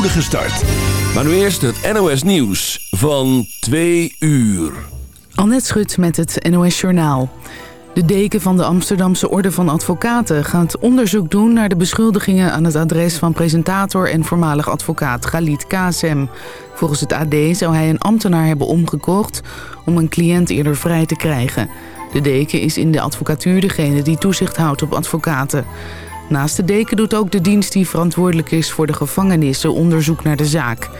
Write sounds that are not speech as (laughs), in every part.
start. Maar nu eerst het NOS Nieuws van 2 uur. Annette Schut met het NOS Journaal. De deken van de Amsterdamse Orde van Advocaten gaat onderzoek doen naar de beschuldigingen aan het adres van presentator en voormalig advocaat Galit Kasem. Volgens het AD zou hij een ambtenaar hebben omgekocht om een cliënt eerder vrij te krijgen. De deken is in de advocatuur degene die toezicht houdt op advocaten. Naast de deken doet ook de dienst die verantwoordelijk is voor de gevangenissen onderzoek naar de zaak.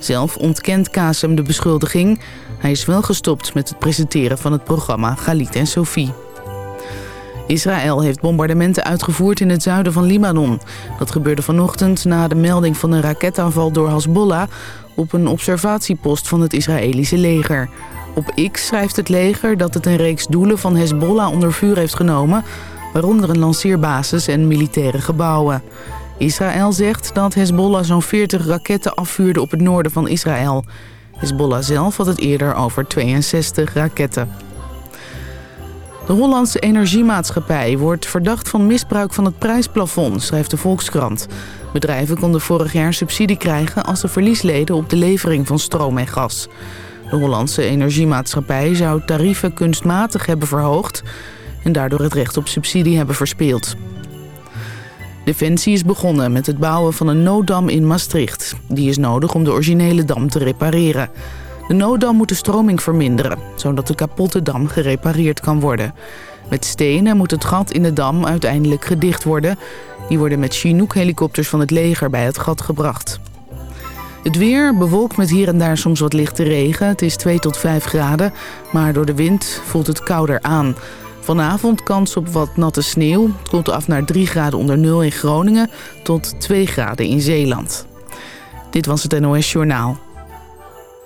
Zelf ontkent Kasem de beschuldiging. Hij is wel gestopt met het presenteren van het programma Galit en Sophie. Israël heeft bombardementen uitgevoerd in het zuiden van Libanon. Dat gebeurde vanochtend na de melding van een raketaanval door Hezbollah... op een observatiepost van het Israëlische leger. Op X schrijft het leger dat het een reeks doelen van Hezbollah onder vuur heeft genomen... waaronder een lanceerbasis en militaire gebouwen. Israël zegt dat Hezbollah zo'n 40 raketten afvuurde op het noorden van Israël. Hezbollah zelf had het eerder over 62 raketten. De Hollandse Energiemaatschappij wordt verdacht van misbruik van het prijsplafond, schrijft de Volkskrant. Bedrijven konden vorig jaar subsidie krijgen als ze verlies leden op de levering van stroom en gas. De Hollandse Energiemaatschappij zou tarieven kunstmatig hebben verhoogd en daardoor het recht op subsidie hebben verspeeld. Defensie is begonnen met het bouwen van een nooddam in Maastricht. Die is nodig om de originele dam te repareren. De nooddam moet de stroming verminderen, zodat de kapotte dam gerepareerd kan worden. Met stenen moet het gat in de dam uiteindelijk gedicht worden. Die worden met Chinook-helikopters van het leger bij het gat gebracht. Het weer bewolkt met hier en daar soms wat lichte regen. Het is 2 tot 5 graden, maar door de wind voelt het kouder aan. Vanavond kans op wat natte sneeuw. Het komt af naar 3 graden onder nul in Groningen tot 2 graden in Zeeland. Dit was het NOS Journaal.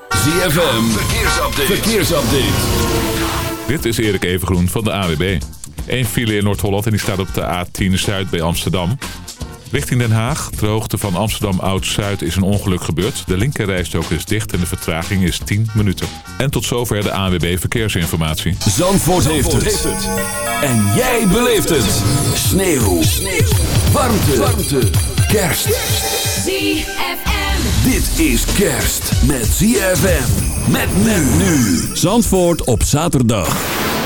ZFM, verkeersupdate. verkeersupdate. Dit is Erik Evengroen van de AWB. Eén file in Noord-Holland en die staat op de A10 Zuid bij Amsterdam. Richting Den Haag, ter hoogte van Amsterdam Oud-Zuid, is een ongeluk gebeurd. De linkerrijstrook is dicht en de vertraging is 10 minuten. En tot zover de AWB Verkeersinformatie. Zandvoort, heeft, het. En jij beleeft het. Sneeuw. Sneeuw. Warmte. Warmte. Kerst. ZFM. Dit is kerst met ZFM. Met men nu. Zandvoort op zaterdag.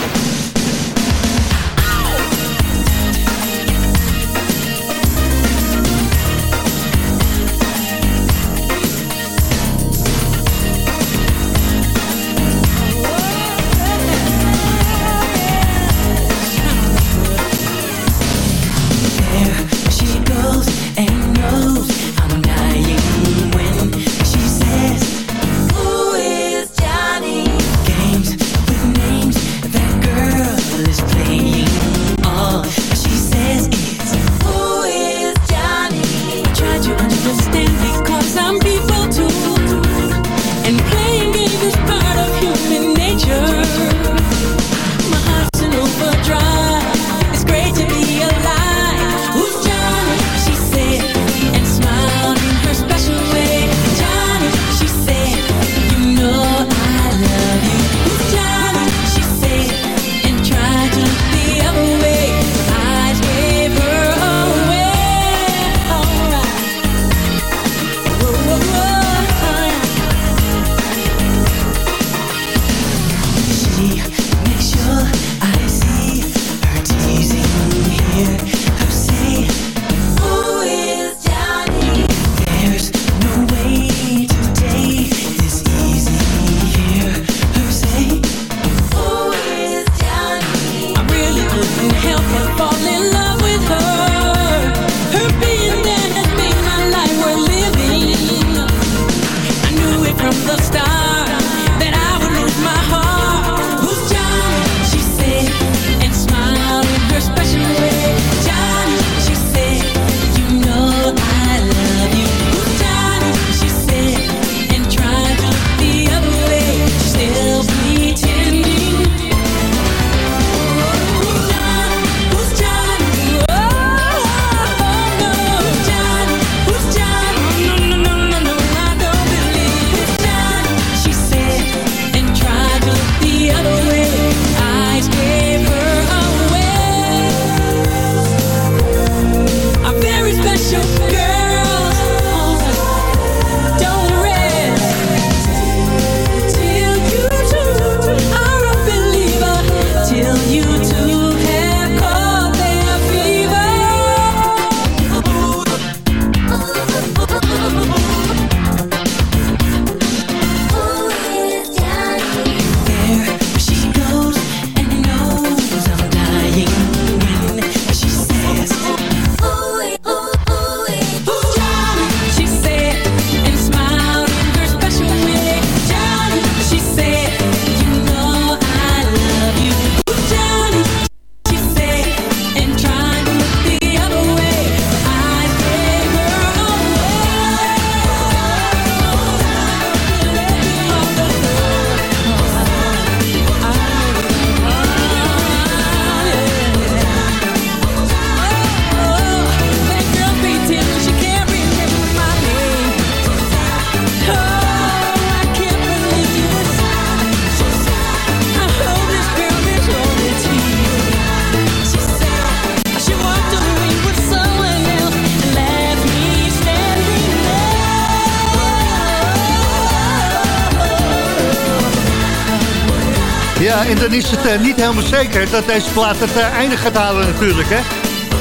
Is het niet helemaal zeker dat deze plaat het einde gaat halen natuurlijk, hè.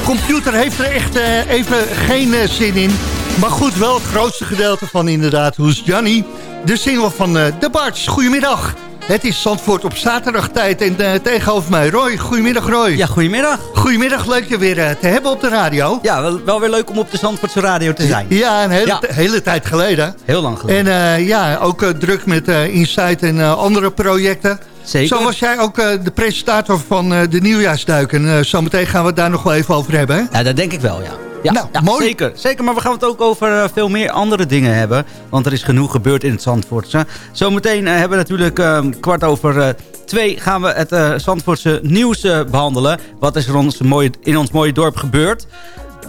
Computer heeft er echt even geen zin in. Maar goed, wel het grootste gedeelte van inderdaad. Hoe is Johnny? De single van de Barts. Goedemiddag. Het is Zandvoort op zaterdag tijd en uh, tegenover mij Roy. Goedemiddag Roy. Ja, goedemiddag. Goedemiddag, leuk je weer uh, te hebben op de radio. Ja, wel, wel, weer leuk om op de Zandvoortse radio te zijn. Ja, een hele, hele tijd geleden. Heel lang geleden. En uh, ja, ook druk met Insight en andere projecten. Zeker. Zo was jij ook de presentator van de nieuwjaarsduik. En zometeen gaan we het daar nog wel even over hebben, hè? Ja, dat denk ik wel, ja. Ja, nou, ja, mooi. Zeker, zeker, maar we gaan het ook over uh, veel meer andere dingen hebben. Want er is genoeg gebeurd in het Zandvoortse. Zometeen uh, hebben we natuurlijk uh, kwart over twee gaan we het Zandvoortse nieuws behandelen. Wat is er ons mooie, in ons mooie dorp gebeurd?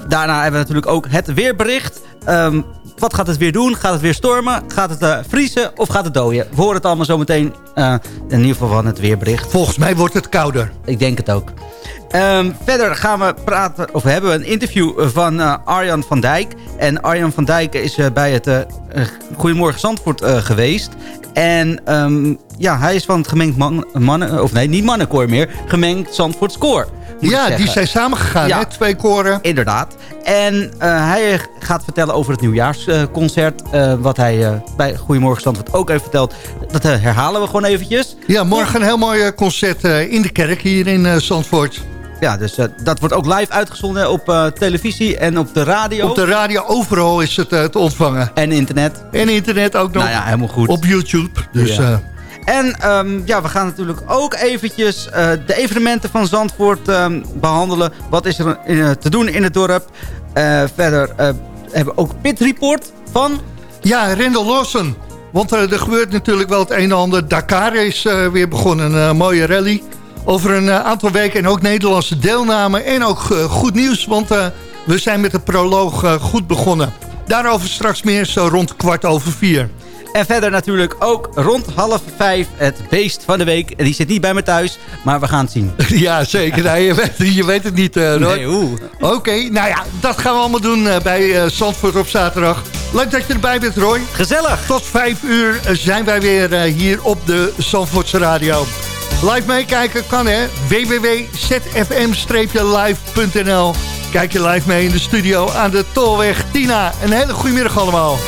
Daarna hebben we natuurlijk ook het weerbericht. Um, wat gaat het weer doen? Gaat het weer stormen? Gaat het uh, vriezen of gaat het dooien? We horen het allemaal zometeen uh, in ieder geval van het weerbericht. Volgens mij wordt het kouder. Ik denk het ook. Um, verder gaan we praten, of hebben we een interview van uh, Arjan van Dijk. En Arjan van Dijk is bij het Goedemorgen Zandvoort geweest. En um, ja, hij is van het gemengd man, mannen, of nee, niet mannenkoor meer, gemengd Zandvoort Score. Ja, die zijn samengegaan, ja, hè? twee koren. Inderdaad. En uh, hij gaat vertellen over het nieuwjaarsconcert. Uh, wat hij uh, bij Goedemorgen Zandvoort ook heeft verteld. Dat herhalen we gewoon eventjes. Ja, morgen een heel mooi concert in de kerk hier in Zandvoort. Ja, dus dat wordt ook live uitgezonden op televisie en op de radio. Op de radio, overal is het te ontvangen. En internet. En internet ook nog. Nou ja, helemaal goed. Op YouTube. Dus... Ja. En um, ja, we gaan natuurlijk ook eventjes uh, de evenementen van Zandvoort um, behandelen. Wat is er in, uh, te doen in het dorp? Uh, verder hebben we ook Pit Report van... Ja, Rendel Lawson. Want er gebeurt natuurlijk wel het een en ander. Dakar is weer begonnen, een mooie rally. Over een aantal weken en ook Nederlandse deelname. En ook goed nieuws, want we zijn met de proloog goed begonnen. Daarover straks meer, zo rond kwart over vier. En verder natuurlijk ook rond half vijf het beest van de week. Die zit niet bij me thuis, maar we gaan het zien. (laughs) Ja, zeker. Nee, je, weet, je, weet, het niet, uh, Roy. Nee, hoe? Oké, okay, nou ja, dat gaan we allemaal doen uh, bij uh, Zandvoort op zaterdag. Leuk dat je erbij bent, Roy. Gezellig. Tot vijf uur zijn wij weer hier op de Zandvoortse Radio. Live meekijken kan, hè. www.zfm-live.nl Kijk je live mee in de studio aan de Tolweg. Tina, een hele goede middag allemaal.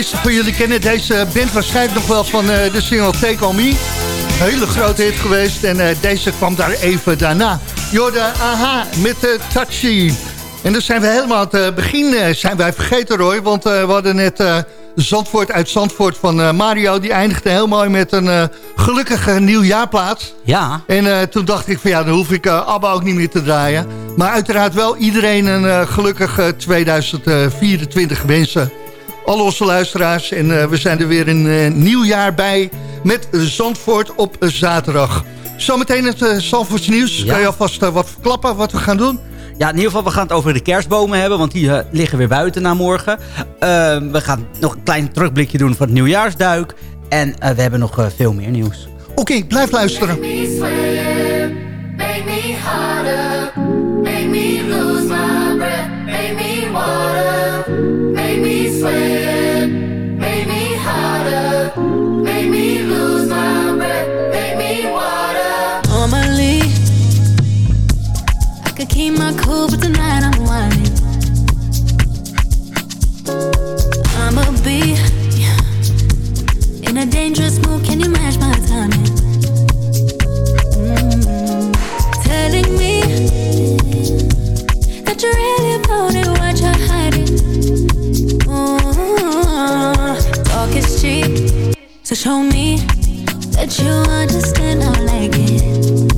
Meeste van jullie kennen deze band waarschijnlijk nog wel van eh, de single Take On Me. Hele grote hit geweest en eh, deze kwam daar even daarna. Jorda Aha met de Touchy. En dan zijn we helemaal aan het eh, begin zijn wij vergeten Roy. Want we hadden net Zandvoort uit Zandvoort van Mario. Die eindigde heel mooi met een gelukkige nieuwjaarplaats. Ja, En toen dacht ik van ja, dan hoef ik ABBA ook niet meer te draaien. Maar uiteraard wel iedereen een gelukkig uh, 2024 wensen. Al onze luisteraars. En uh, we zijn er weer een uh, nieuw jaar bij met Zandvoort op zaterdag. Zometeen het uh, Zandvoorts nieuws. Ja. Kan je alvast uh, wat verklappen wat we gaan doen? Ja, in ieder geval, we gaan het over de kerstbomen hebben, want die uh, liggen weer buiten na morgen. Uh, we gaan nog een klein terugblikje doen van het nieuwjaarsduik. En uh, we hebben nog veel meer nieuws. Oké, okay, blijf luisteren. Show me that you understand. I like it.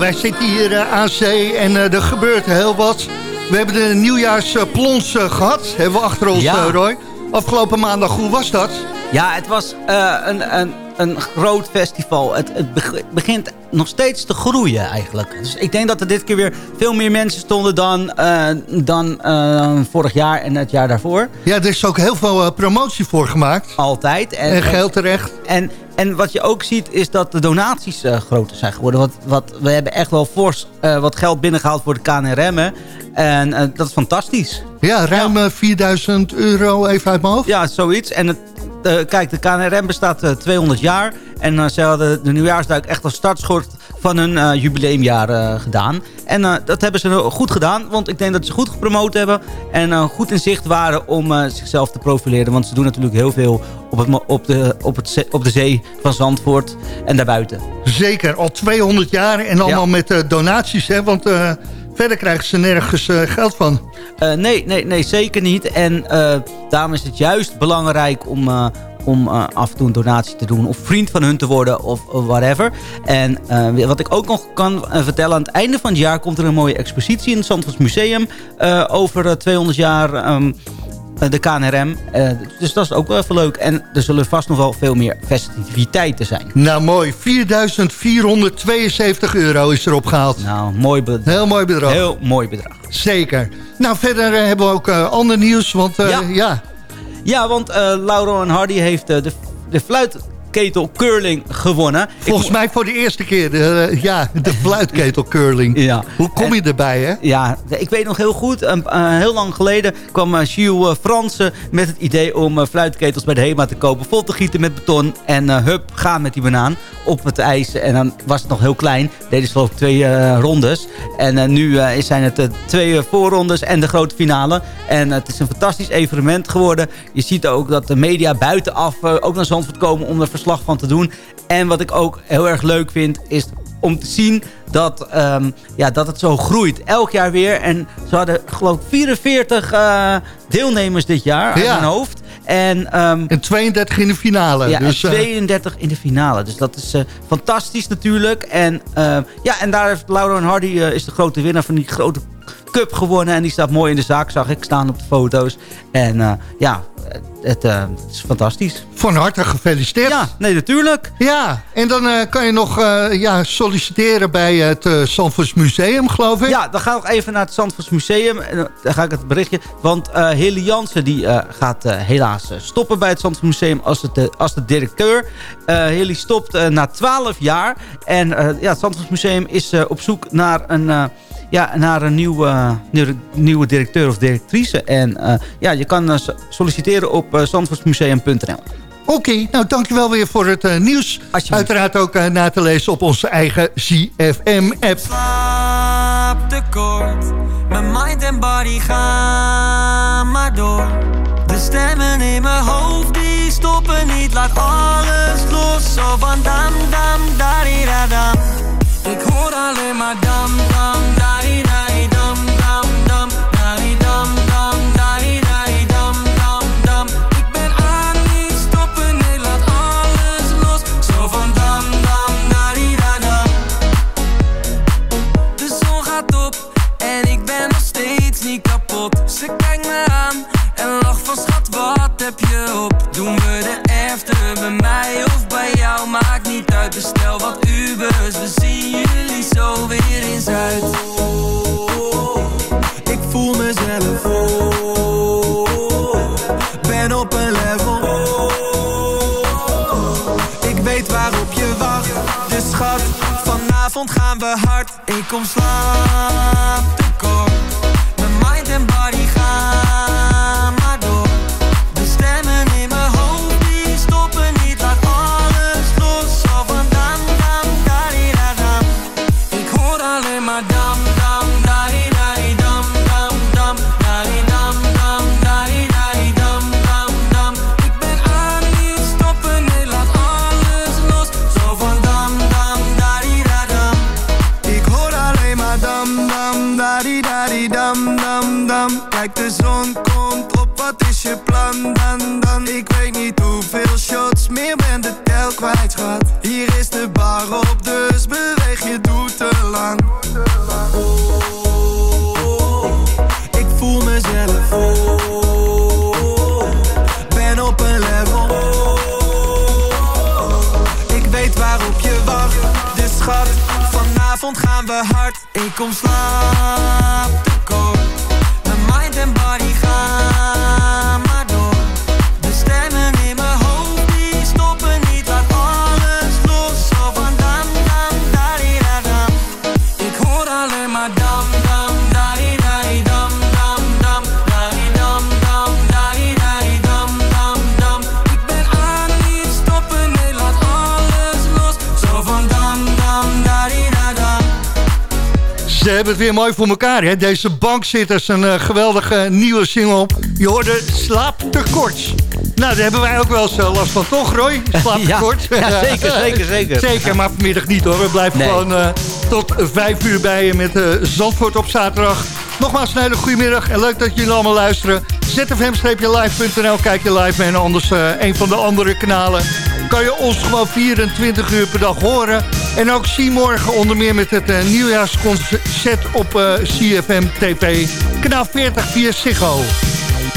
Wij zitten hier uh, aan zee en uh, er gebeurt heel wat. We hebben de nieuwjaarsplons gehad, hebben we achter ons, Ja. Roy. Afgelopen maandag, hoe was dat? Ja, het was een, een, een groot festival. Het, het beg- begint nog steeds te groeien eigenlijk. Dus ik denk dat er dit keer weer veel meer mensen stonden dan, uh, dan uh, vorig jaar en het jaar daarvoor. Ja, er is ook heel veel uh, promotie voor gemaakt. Altijd. En, en geld terecht. En, en wat je ook ziet is dat de donaties uh, groter zijn geworden. Wat, wat, we hebben echt wel fors uh, wat geld binnengehaald voor de KNRM. En uh, dat is fantastisch. Ja, ruim ja. 4000 euro even uit mijn hoofd. Ja, zoiets. En het, kijk, de KNRM bestaat uh, 200 jaar. En uh, ze hadden de nieuwjaarsduik echt als startschot van hun uh, jubileumjaar uh, gedaan. En dat hebben ze goed gedaan, want ik denk dat ze goed gepromoot hebben. En goed in zicht waren om zichzelf te profileren. Want ze doen natuurlijk heel veel op, het, op, de, op, het, op de zee van Zandvoort en daarbuiten. Zeker, al 200 jaar en allemaal ja. met donaties. Hè? Want verder krijgen ze nergens eh, geld van. Eh, nee, nee, nee, zeker niet. En eh, daarom is het juist belangrijk om, eh, om eh, af en toe een donatie te doen... of vriend van hun te worden of, whatever. En eh, wat ik ook nog kan eh, vertellen... aan het einde van het jaar komt er een mooie expositie... in het Zandvoorts Museum over eh, 200 jaar... ehm, eh, de KNRM. Dus dat is ook wel even leuk. En er zullen vast nog wel veel meer festiviteiten zijn. Nou mooi, 4.472 euro is erop gehaald. Nou, mooi bedrag. Heel mooi bedrag. Heel mooi bedrag. Zeker. Nou, verder hebben we ook eh, ander nieuws. Want Ja. ja. Ja, want eh Lauro en Hardy heeft eh, de, de fluitketel curling gewonnen. Volgens mij voor de eerste keer de, eh, ja, de fluitketel curling. Ja. Hoe kom je erbij, hè? Ja, ik weet nog heel goed. Een, eh, heel lang geleden kwam uh, Gilles Fransen met het idee om fluitketels bij de HEMA te kopen. Vol te gieten met beton. En hup, gaan met die banaan op het ijs. En dan was het nog heel klein. Deden ze geloof ik twee rondes. En nu zijn het twee voorrondes en de grote finale. En het is een fantastisch evenement geworden. Je ziet ook dat de media buitenaf ook naar Zandvoort komen om er verslag van te doen. En wat ik ook heel erg leuk vind is om te zien dat, ehm, ja, dat het zo groeit. Elk jaar weer. En ze hadden geloof ik 44 eh, deelnemers dit jaar Ja. mijn hoofd. En ehm, En 32 in de finale. ja, dus, en eh, 32 in de finale. Dus dat is eh, fantastisch natuurlijk. En, eh, ja, en daar heeft Laura en Hardy is de grote winnaar van die grote cup gewonnen. En die staat mooi in de zaak, zag ik staan op de foto's. En ja, het, eh, het is fantastisch. van harte gefeliciteerd. Ja, nee, natuurlijk. Ja, en dan eh, kan je nog eh, ja, solliciteren bij het uh, Museum, geloof ik. Ja, dan we nog even naar het Zandvoorts Museum. En dan- ga ik het berichtje. Want eh Heli Jansen die, gaat helaas stoppen bij het Zandvoorts Museum als, het, als de directeur. Heli stopt na 12 jaar. En ja, het Zandvoorts Museum is op zoek naar een... eh, ja, naar een nieuwe, nieuwe, nieuwe directeur of directrice. En eh, ja, je kan eh, so- solliciteren op uh, zandvoortsmuseum.nl. Oké, nou dankjewel weer voor het eh, nieuws. Uiteraard ook eh, na te lezen op onze eigen ZFM-app. slaaptekort. Mijn mind en body gaan maar door. De stemmen in mijn hoofd die stoppen niet. Laat alles los. Zo van dam dam dari da dam. Ik hoor alleen maar dam dam dari dari je op? Doen we de after bij mij of bij jou? Maakt niet uit, bestel wat Ubers. We zien jullie zo weer in Zuid. Ik voel mezelf ben op een level. Ik weet waarop je wacht, dus schat, vanavond gaan we hard. Ik kom slaaptekort, mijn Ze hebben het weer mooi voor elkaar, hè? Deze bankzitters, een eh, geweldige nieuwe single. Je hoorde slaaptekort. Nou, daar hebben wij ook wel eens eh, last van, toch Roy? Slaaptekort. Ja, ja, zeker, (laughs) zeker, zeker. zeker, maar vanmiddag niet hoor. We blijven Nee. gewoon eh, tot 5 uur bij je met uh, Zandvoort op zaterdag. Nogmaals een hele goede middag en leuk dat jullie allemaal luisteren. zfm-live.nl, kijk je live en anders een van de andere kanalen. Kan je ons gewoon 24 uur per dag horen. En ook zie morgen onder meer met het uh, nieuwjaarsconcert op uh, CFM TV. Kanaal 40 via Ziggo.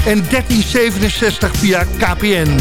En 1367 via KPN.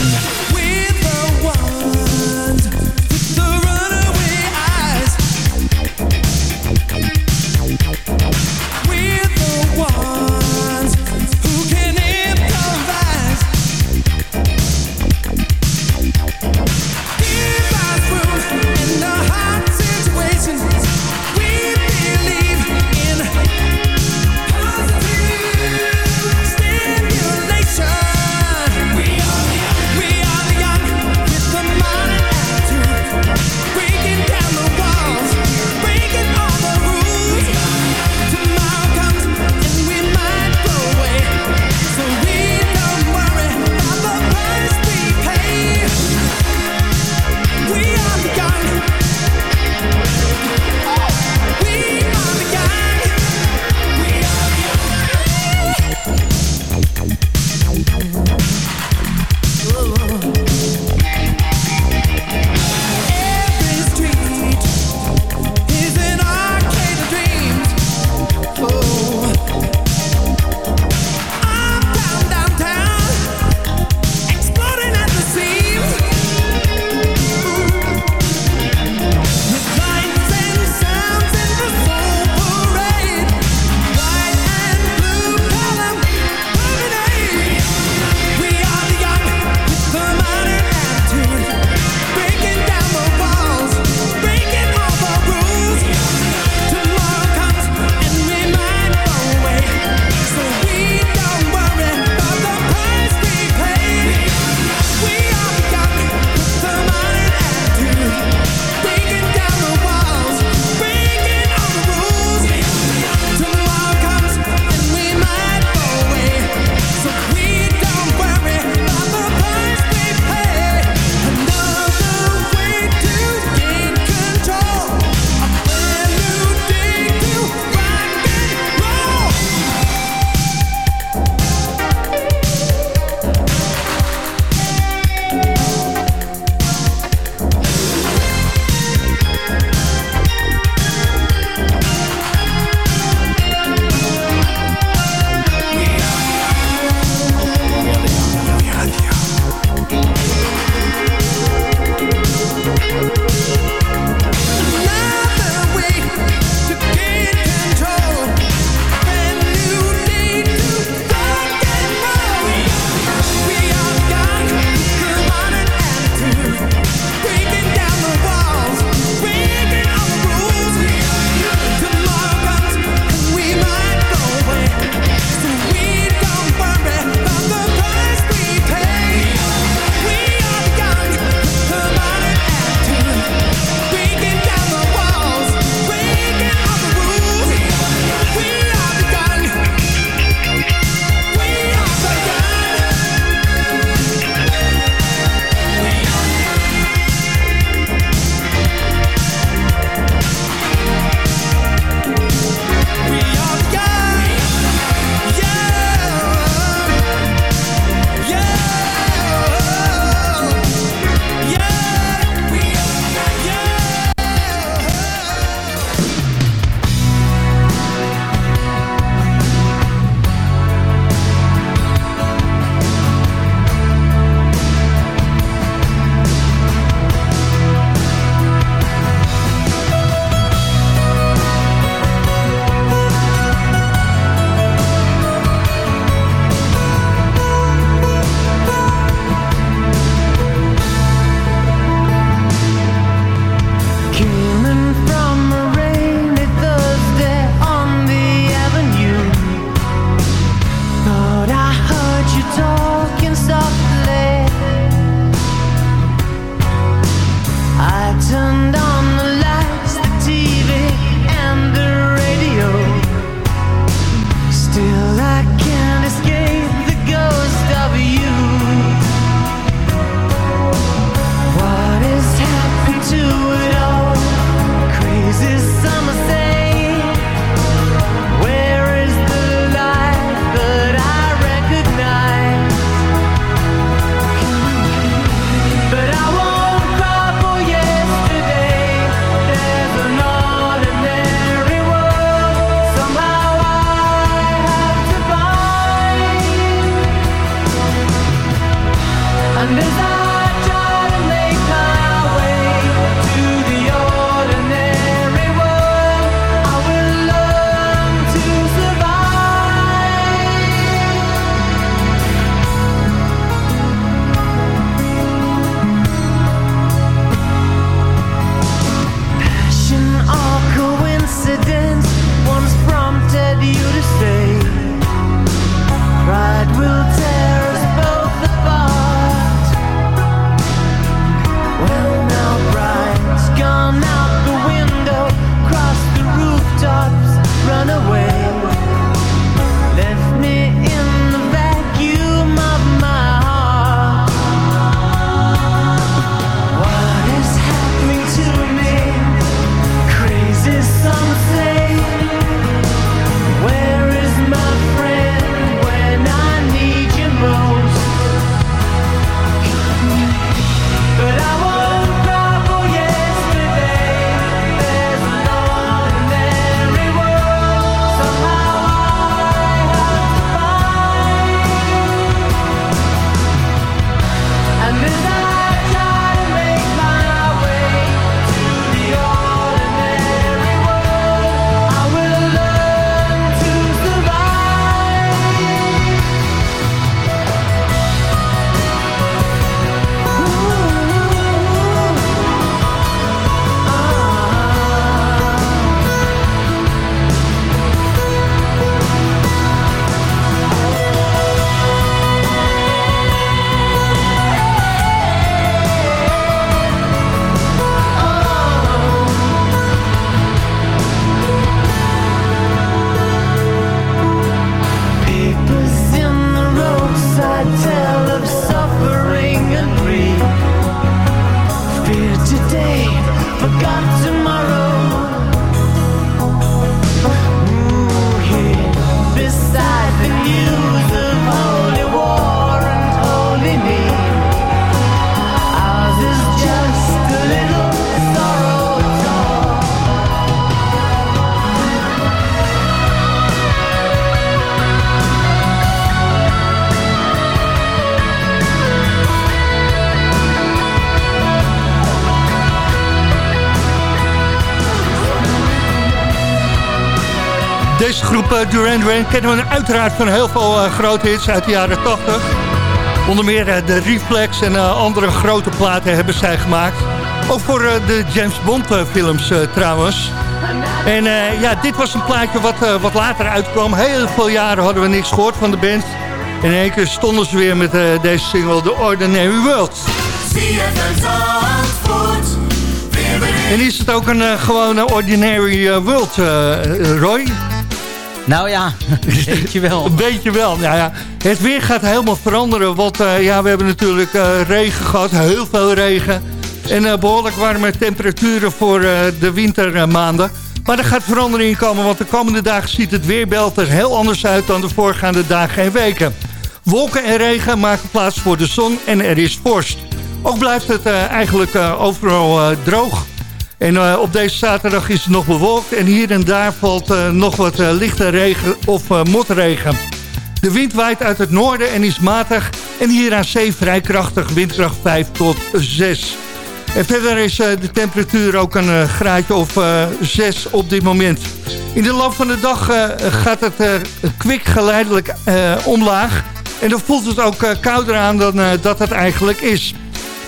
Cause Groep eh, Duran Duran kennen we uiteraard van heel veel eh, grote hits uit de jaren 80. Onder meer eh, de Reflex en andere grote platen hebben zij gemaakt. Ook voor de James Bond films trouwens. En ja, dit was een plaatje wat, wat later uitkwam. Heel veel jaren hadden we niks gehoord van de band. En in één keer stonden ze weer met deze single The Ordinary World. En is het ook een gewone Ordinary World, Roy? Nou ja, (laughs) weet je wel. Een beetje wel. Nou ja, het weer gaat helemaal veranderen. Want eh, ja, we hebben natuurlijk eh, regen gehad. Heel veel regen. En eh, behoorlijk warme temperaturen voor de wintermaanden. Maar er gaat verandering in komen. Want de komende dagen ziet het weerbeeld er heel anders uit dan de voorgaande dagen en weken. Wolken en regen maken plaats voor de zon en er is vorst. Ook blijft het eigenlijk overal droog. En eh, op deze zaterdag is het nog bewolkt. En hier en daar valt eh, nog wat eh, lichte regen of motregen. De wind waait uit het noorden en is matig. En hier aan zee vrij krachtig, windkracht 5 tot 6. En verder is de temperatuur ook een graadje of eh 6 op dit moment. In de loop van de dag gaat het kwik geleidelijk omlaag. En dan voelt het ook kouder aan dan dat het eigenlijk is.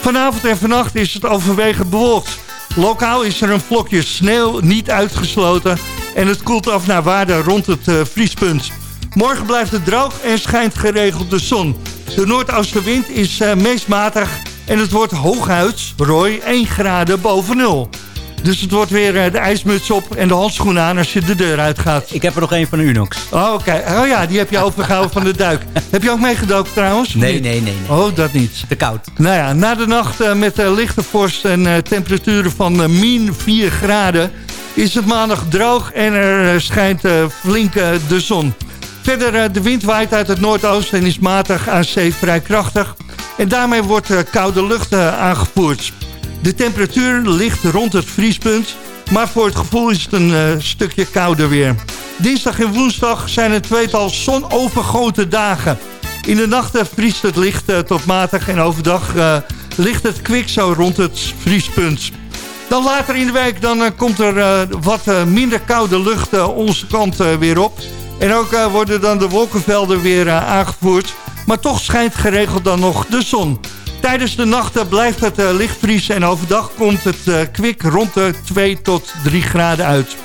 Vanavond en vannacht is het overwegend bewolkt. Lokaal is er een vlokje sneeuw niet uitgesloten. En het koelt af naar waarde rond het eh, vriespunt. Morgen blijft het droog en schijnt geregeld de zon. De noordoostenwind is eh, meest matig en het wordt hooguit, Roy, 1 graden boven nul. Dus het wordt weer eh, de ijsmuts op en de handschoenen aan als je de deur uitgaat. Ik heb er nog één van de Unox. Oh, oké. Oh ja, die heb je overgehouden van de duik. Heb je ook meegedoken trouwens? Nee, nee, nee, nee. Oh, dat niet. Te koud. Nou ja, na de nacht eh, met eh, lichte vorst en temperaturen van min 4 graden... is het maandag droog en er schijnt flink de zon. Verder, de wind waait uit het noordoosten en is matig aan zee vrij krachtig. En daarmee wordt koude lucht aangevoerd. De temperatuur ligt rond het vriespunt... maar voor het gevoel is het een eh, stukje kouder weer. Dinsdag en woensdag zijn het tweetal zonovergoten dagen... In de nachten vriest het licht eh, tot matig en overdag eh, ligt het kwik zo rond het vriespunt. Dan later in de week dan, komt er wat minder koude lucht onze kant weer op. En ook worden dan de wolkenvelden weer aangevoerd. Maar toch schijnt geregeld dan nog de zon. Tijdens de nachten blijft het eh, licht vriezen en overdag komt het eh, kwik rond de 2 tot 3 graden uit.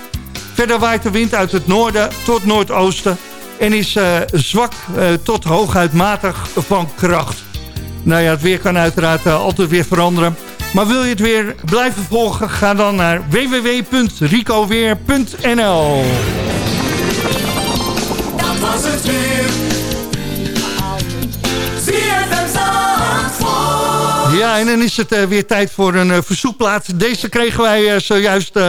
Verder waait de wind uit het noorden tot noordoosten en is eh, zwak eh, tot hooguit matig van kracht. Nou ja, het weer kan uiteraard eh, altijd weer veranderen. Maar wil je het weer blijven volgen, ga dan naar www.ricoweer.nl Dat was het weer. Ja, en dan is het eh, weer tijd voor een eh, verzoekplaat. Deze kregen wij eh, zojuist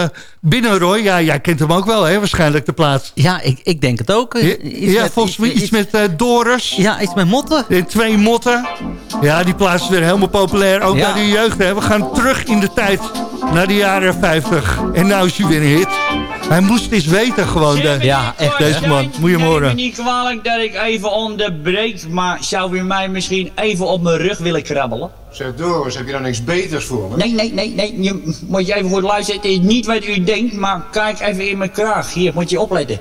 binnen, Roy. Ja, jij kent hem ook wel, hè? Waarschijnlijk de plaat. Ja, ik, ik denk het ook. Ja, Iets ja met- volgens mij iets met eh, Doris. Ja, iets met motten. En twee motten. Ja, die plaats is weer helemaal populair. Ook Ja. bij de jeugd. Hè. We gaan terug in de tijd. Naar de jaren 50. En nou is hij weer een hit. Hij moest eens weten gewoon. De, Ja, echt. Deze man. Moet je hem horen. me niet kwalijk dat ik even onderbreek, maar zou u mij misschien even op mijn rug willen krabbelen? Zeg Doris, heb je dan niks beters voor me? Nee, nee, nee, nee, je, moet je even goed luisteren. Het is niet wat u denkt, maar kijk even in mijn kraag. Hier, moet je opletten.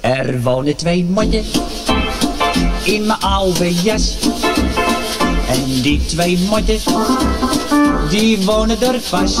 Er wonen twee motten in mijn oude jas. En die twee motten, die wonen er vast.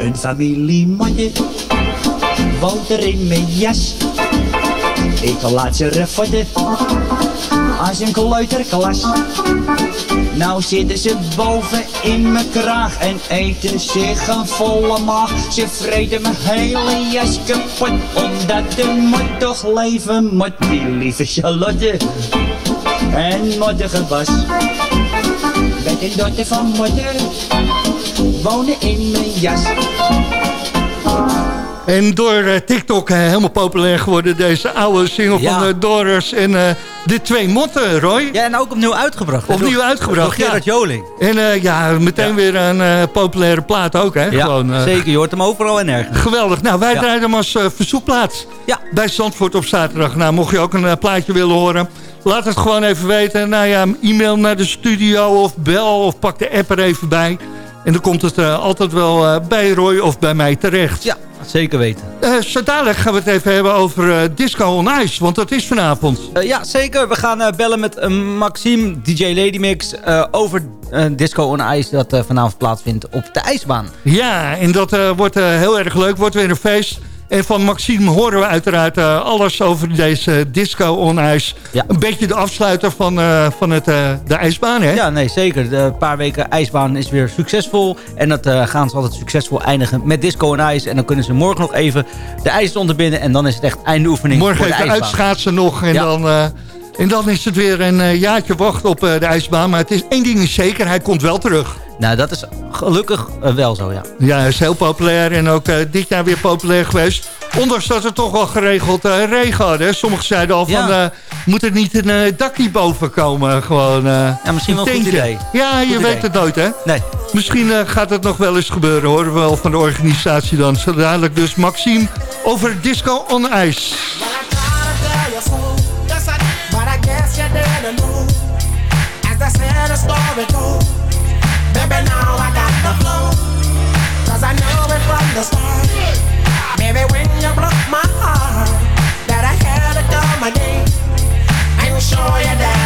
Een familie motten woont er in mijn jas. Ik laat ze refotten als een kleuterklas. Nou zitten ze boven in mijn kraag en eten zich een volle maag. Ze vreten mijn hele jas kapot, omdat de mot toch leven moet. Die lieve Charlotte en mottige Bas. Met een dochter van moeder wonen in mijn jas. En door eh, TikTok eh, helemaal populair geworden, deze oude single Ja. van de Doris en eh, de twee motten, Roy. Ja, en ook opnieuw uitgebracht. Opnieuw door- uitgebracht, Door Gerard ja. Joling. En eh, ja, meteen Ja. weer een eh, populaire plaat ook, hè? Ja, Gewoon, eh, zeker. Je hoort hem overal en nergens. Geweldig. Nou, wij Ja. draaien hem als eh, verzoekplaats Ja. bij Zandvoort op zaterdag. Nou, mocht je ook een eh, plaatje willen horen, laat het gewoon even weten. Nou ja, e-mail naar de studio of bel of pak de app er even bij. En dan komt het eh, altijd wel eh, bij Roy of bij mij terecht. Ja, zeker weten. Zo dadelijk gaan we het even hebben over Disco on Ice, want dat is vanavond. Ja, zeker. We gaan bellen met Maxime, DJ Lady Mix... eh, over Disco on Ice dat vanavond plaatsvindt op de ijsbaan. Ja, en dat wordt heel erg leuk, wordt weer een feest. En van Maxime horen we uiteraard eh, alles over deze Disco on Ice. Ja. Een beetje de afsluiter van, eh, van het, eh, de ijsbaan, hè? Ja, nee, zeker. De paar weken ijsbaan is weer succesvol. En dat eh, gaan ze altijd succesvol eindigen met Disco on Ice. En dan kunnen ze morgen nog even de ijs onderbinden. En dan is het echt eindoefening Morgen voor de even uitschaatsen nog en, Ja. dan, eh, en dan is het weer een eh, jaartje wachten op eh, de ijsbaan. Maar het is één ding is zeker, hij komt wel terug. Nou, dat is gelukkig eh, wel zo, ja. Ja, hij is heel populair en ook eh, dit jaar weer populair geweest. Ondanks dat we toch wel geregeld eh, regen hadden. hè. Sommigen zeiden al van, eh, moet er niet een dak niet boven komen? Gewoon, eh, Ja, misschien wel een goed tentje. idee. Ja, je weet het nooit, hè? Nee. Misschien gaat het nog wel eens gebeuren, horen we wel van de organisatie dan. Zo dadelijk dus Maxime over Disco on Ice. But I Cause I know it from the start. Baby, when you broke my heart, that I had to come again and show you that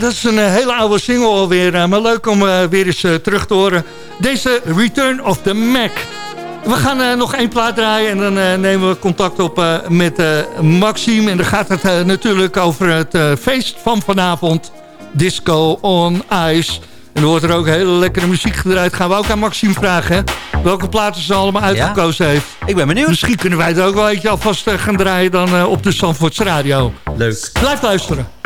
Dat is een eh, hele oude single alweer. Eh, maar leuk om eh, weer eens terug te horen. Deze Return of the Mac. We gaan nog één plaat draaien en dan nemen we contact op met Maxime. En dan gaat het natuurlijk over het feest van vanavond. Disco on Ice. En er wordt er ook hele lekkere muziek gedraaid. Gaan we ook aan Maxime vragen. Welke platen ze allemaal uitgekozen heeft. Ik ben benieuwd. Misschien kunnen wij het ook wel eentje alvast gaan draaien dan op de Zandvoorts Radio. Leuk. Blijf luisteren.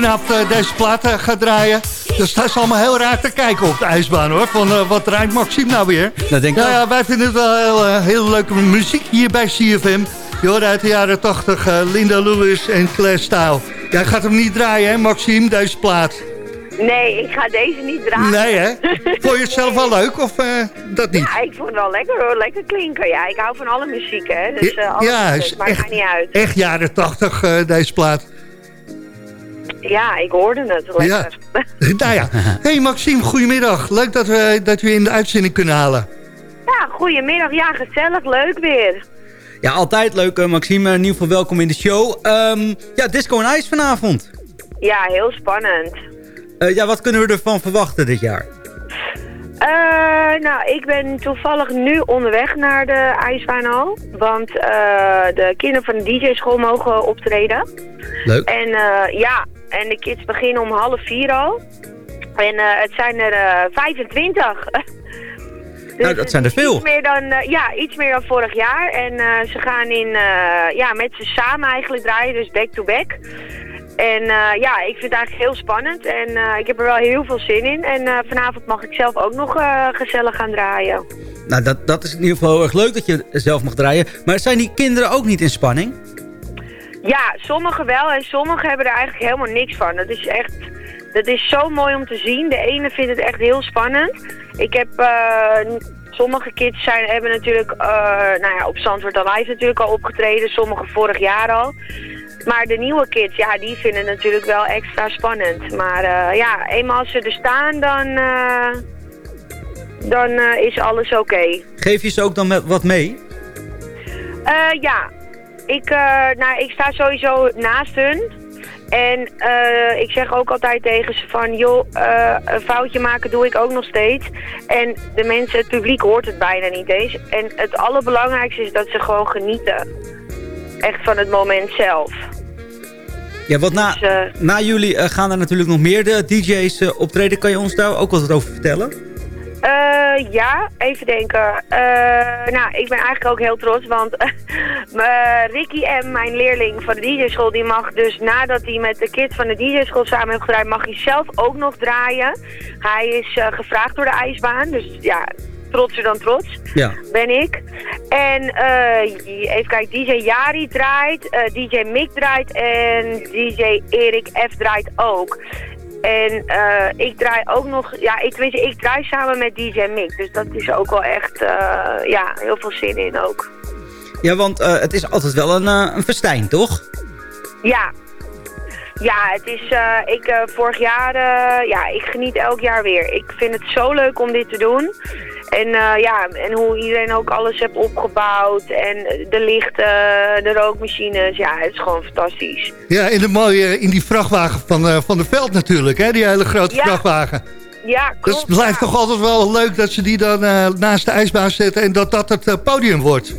Vanavond eh, deze plaat eh, gaat draaien... dan staan ze allemaal heel raar te kijken op de ijsbaan hoor. Van eh, wat draait Maxime nou weer? Dat denk ik nou ja, wij vinden het wel heel, heel leuke muziek hier bij CFM. Je hoort uit de jaren 80 eh, Linda Lewis en Claire Style. Jij gaat hem niet draaien hè Maxime, deze plaat? Nee, ik ga deze niet draaien. Nee hè? (laughs) Vond je het zelf wel leuk of eh, dat niet? Ja, ik vond het wel lekker hoor. Lekker klinken. Ja, ik hou van alle muziek hè. Dus eh alles ja, dus, is maakt echt, mij niet uit. echt jaren 80 eh, deze plaat. Ja, ik hoorde het. Lekker. (laughs) nou ja. Hey Maxime, goedemiddag. Leuk dat we, dat we je in de uitzending kunnen halen. Ja, goedemiddag. Ja, gezellig. Leuk weer. Ja, altijd leuk, eh, Maxime. In ieder geval welkom in de show. Ehm, ja, Disco en IJs vanavond. Ja, heel spannend. Eh, ja, wat kunnen we ervan verwachten dit jaar? Eh, nou, ik ben toevallig nu onderweg naar de ijsbaanhal. Want eh, de kinderen van de DJ-school mogen optreden. Leuk. En eh, ja, en de kids beginnen om half vier al. En het zijn er eh 25. (laughs) nou, dat zijn er veel. Iets meer dan, ja, iets meer dan vorig jaar. En ze gaan in, ja, met ze samen eigenlijk draaien, dus back-to-back. En eh, ja, ik vind het eigenlijk heel spannend en eh, ik heb er wel heel veel zin in. En eh, vanavond mag ik zelf ook nog gezellig gaan draaien. Nou, dat, dat is in ieder geval heel erg leuk dat je zelf mag draaien. Maar zijn die kinderen ook niet in spanning? Ja, sommigen wel en sommigen hebben er eigenlijk helemaal niks van. Dat is echt, dat is zo mooi om te zien. De ene vindt het echt heel spannend. Ik heb, sommige kids zijn, hebben natuurlijk, nou ja, op Zandvoort Alive natuurlijk al opgetreden. Sommige vorig jaar al. Maar de nieuwe kids, ja, die vinden het natuurlijk wel extra spannend. Maar eh, ja, eenmaal als ze er staan, dan, eh, dan eh, is alles oké. Geef je ze ook dan wat mee? Ja, ik, nou, ik sta sowieso naast hun. En ik zeg ook altijd tegen ze van, joh, een foutje maken doe ik ook nog steeds. En de mensen, het publiek hoort het bijna niet eens. En het allerbelangrijkste is dat ze gewoon genieten. Echt van het moment zelf. Ja, want na, Dus, eh, na jullie eh, gaan er natuurlijk nog meer de DJ's eh, optreden. Kan je ons daar ook wat over vertellen? Ja, even denken. Nou, ik ben eigenlijk ook heel trots, want (laughs) Ricky M, mijn leerling van de DJ-school, die mag dus nadat hij met de kids van de DJ-school samen heeft gedraaid, mag hij zelf ook nog draaien. Hij is gevraagd door de ijsbaan, dus ja, trotser dan trots Ja. ben ik. En eh, even kijken, DJ Jari draait, eh, DJ Mick draait en DJ Erik F draait ook. En eh, ik draai ook nog, ja, ik, tenminste, ik draai samen met DJ Mick. Dus dat is ook wel echt, ja, heel veel zin in ook. Ja, want het is altijd wel een, een festijn, toch? Ja. Ja, het is, ik vorig jaar, ja, ik geniet elk jaar weer. Ik vind het zo leuk om dit te doen. En eh, ja, en hoe iedereen ook alles heeft opgebouwd. En de lichten, de rookmachines, ja, het is gewoon fantastisch. Ja, in, de mooie, in die vrachtwagen van, eh, van de veld natuurlijk, hè? die hele grote Ja. vrachtwagen. Ja, Dus klopt. het blijft toch altijd wel leuk dat ze die dan eh, naast de ijsbaan zetten... en dat dat het podium wordt.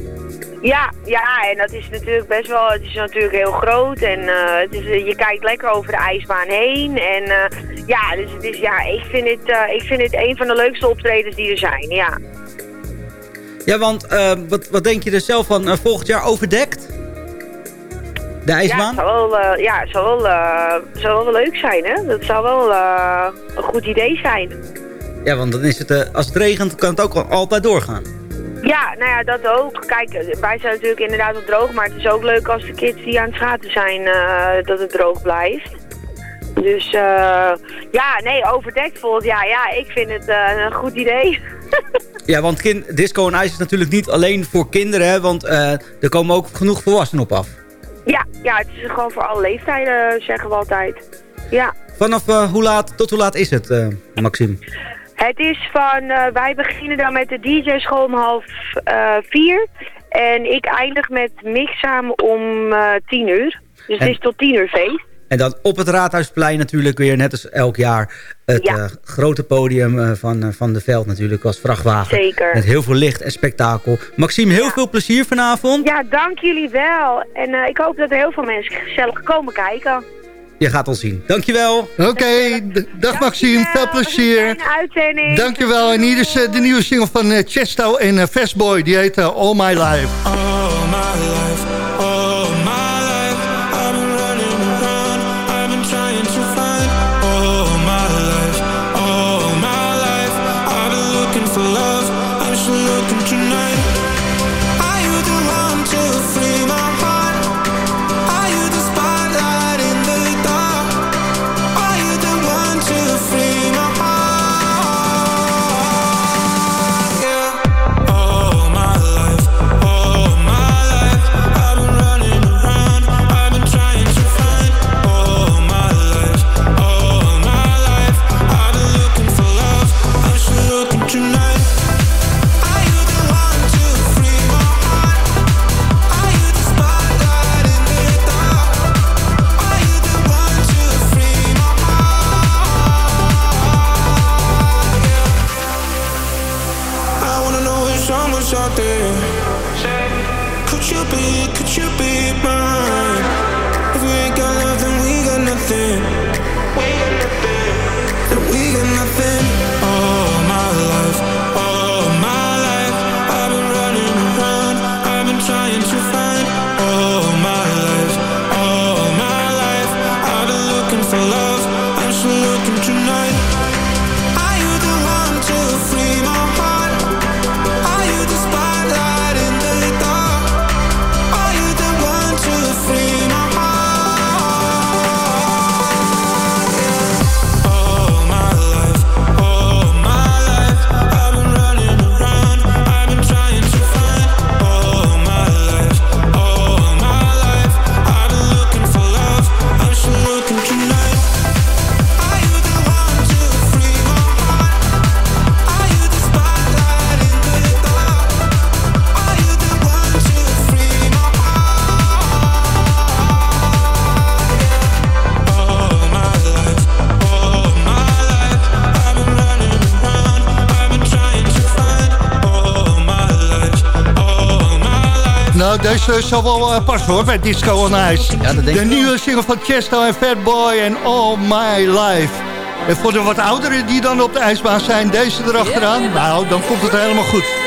Ja, ja, en dat is natuurlijk best wel, het is natuurlijk heel groot en eh, het is, eh, je kijkt lekker over de ijsbaan heen. En eh, ja, dus het is, ja, ik vind het, ik vind het een van de leukste optredens die er zijn, ja. Ja, want wat, wat denk je er zelf van volgend jaar overdekt? De Ja, ijsbaan? het zou wel, ja, het zou wel, zou wel leuk zijn, hè. Dat zou wel een goed idee zijn. Ja, want dan is het, als het regent kan het ook al- altijd doorgaan. Ja, nou ja, dat ook. Kijk, wij zijn natuurlijk inderdaad op droog, maar het is ook leuk als de kids die aan het schaten zijn, eh, dat het droog blijft. Dus eh, ja, nee, overdekt volgend jaar. Ja, ik vind het eh, een goed idee. (laughs) Ja, want kind, disco en ijs is natuurlijk niet alleen voor kinderen, hè, want er komen ook genoeg volwassenen op af. ja, ja, het is gewoon voor alle leeftijden, zeggen we altijd. Ja. Vanaf hoe laat tot hoe laat is het, Maxime? Het is van, eh, wij beginnen dan met de DJ-school om half eh, vier. En ik eindig met mix samen om eh, tien uur. Dus En- het is tot tien uur feest. En dan op het Raadhuisplein natuurlijk weer, net als elk jaar... het Ja. grote podium van, van de veld natuurlijk als vrachtwagen. Zeker. Met heel veel licht en spektakel. Maxime, heel veel plezier vanavond. Ja, dank jullie wel. En ik hoop dat er heel veel mensen gezellig komen kijken. Je gaat ons zien. Dankjewel. Oké, dag Maxime, veel plezier. Uitzending. Dankjewel. En hier is eh, de nieuwe single van eh, Chesto en eh, Fastboy. Die heet All My Life. Deze zal wel uh, passen hoor, bij Disco on Ice. Ja, dat denk de ik nieuwe single van Chesto en Fatboy en All My Life. En voor de wat ouderen die dan op de ijsbaan zijn, deze erachteraan. Nou, dan komt het helemaal goed.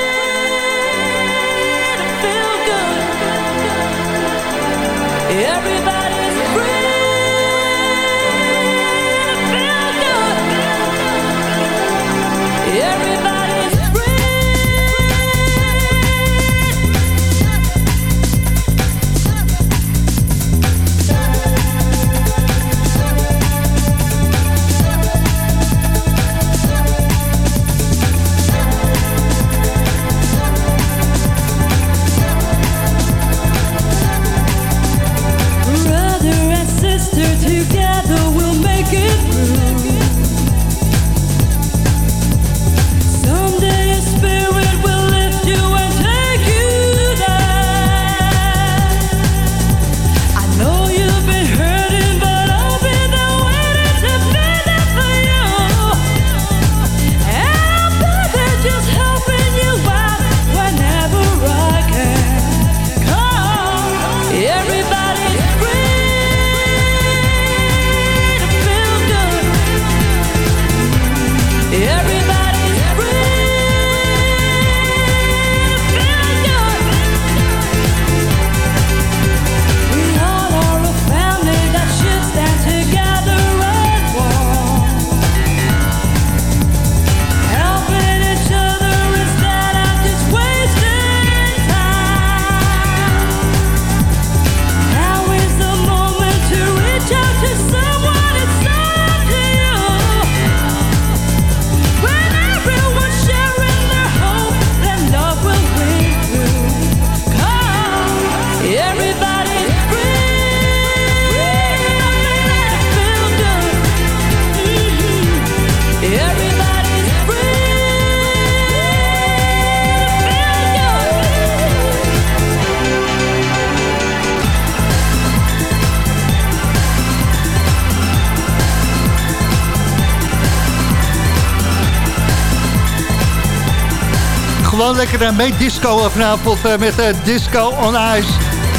Gewoon lekker uh, mee disco vanavond uh, met uh, Disco on Ice.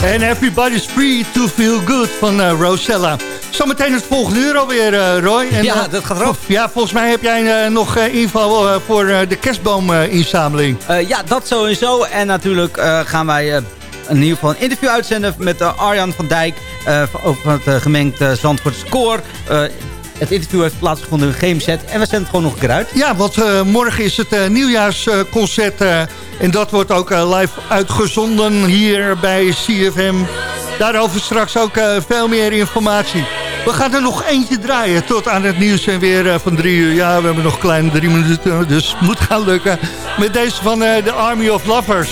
En Everybody's Free to Feel Good van uh, Rosella. Zometeen het volgende uur alweer, uh, Roy. En, Ja, uh, dat gaat erop. Ja, volgens mij heb jij uh, nog uh, info uh, voor uh, de kerstboominzameling. Eh, ja, dat sowieso. En natuurlijk eh, gaan wij eh, in ieder geval een interview uitzenden met eh, Arjan van Dijk eh, over het eh, gemengd uh, Zandvoort Score. Eh, het interview heeft plaatsgevonden in GMZ en we zenden het gewoon nog een keer uit. Ja, want uh, morgen is het uh, nieuwjaarsconcert uh, en dat wordt ook live uitgezonden hier bij CFM. Daarover straks ook veel meer informatie. We gaan er nog eentje draaien tot aan het nieuws en weer van drie uur. Ja, we hebben nog kleine drie minuten, dus (laughs) moet gaan lukken. Met deze van de Army of Lovers.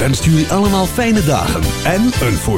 Wenst jullie allemaal fijne dagen en een voorspoedig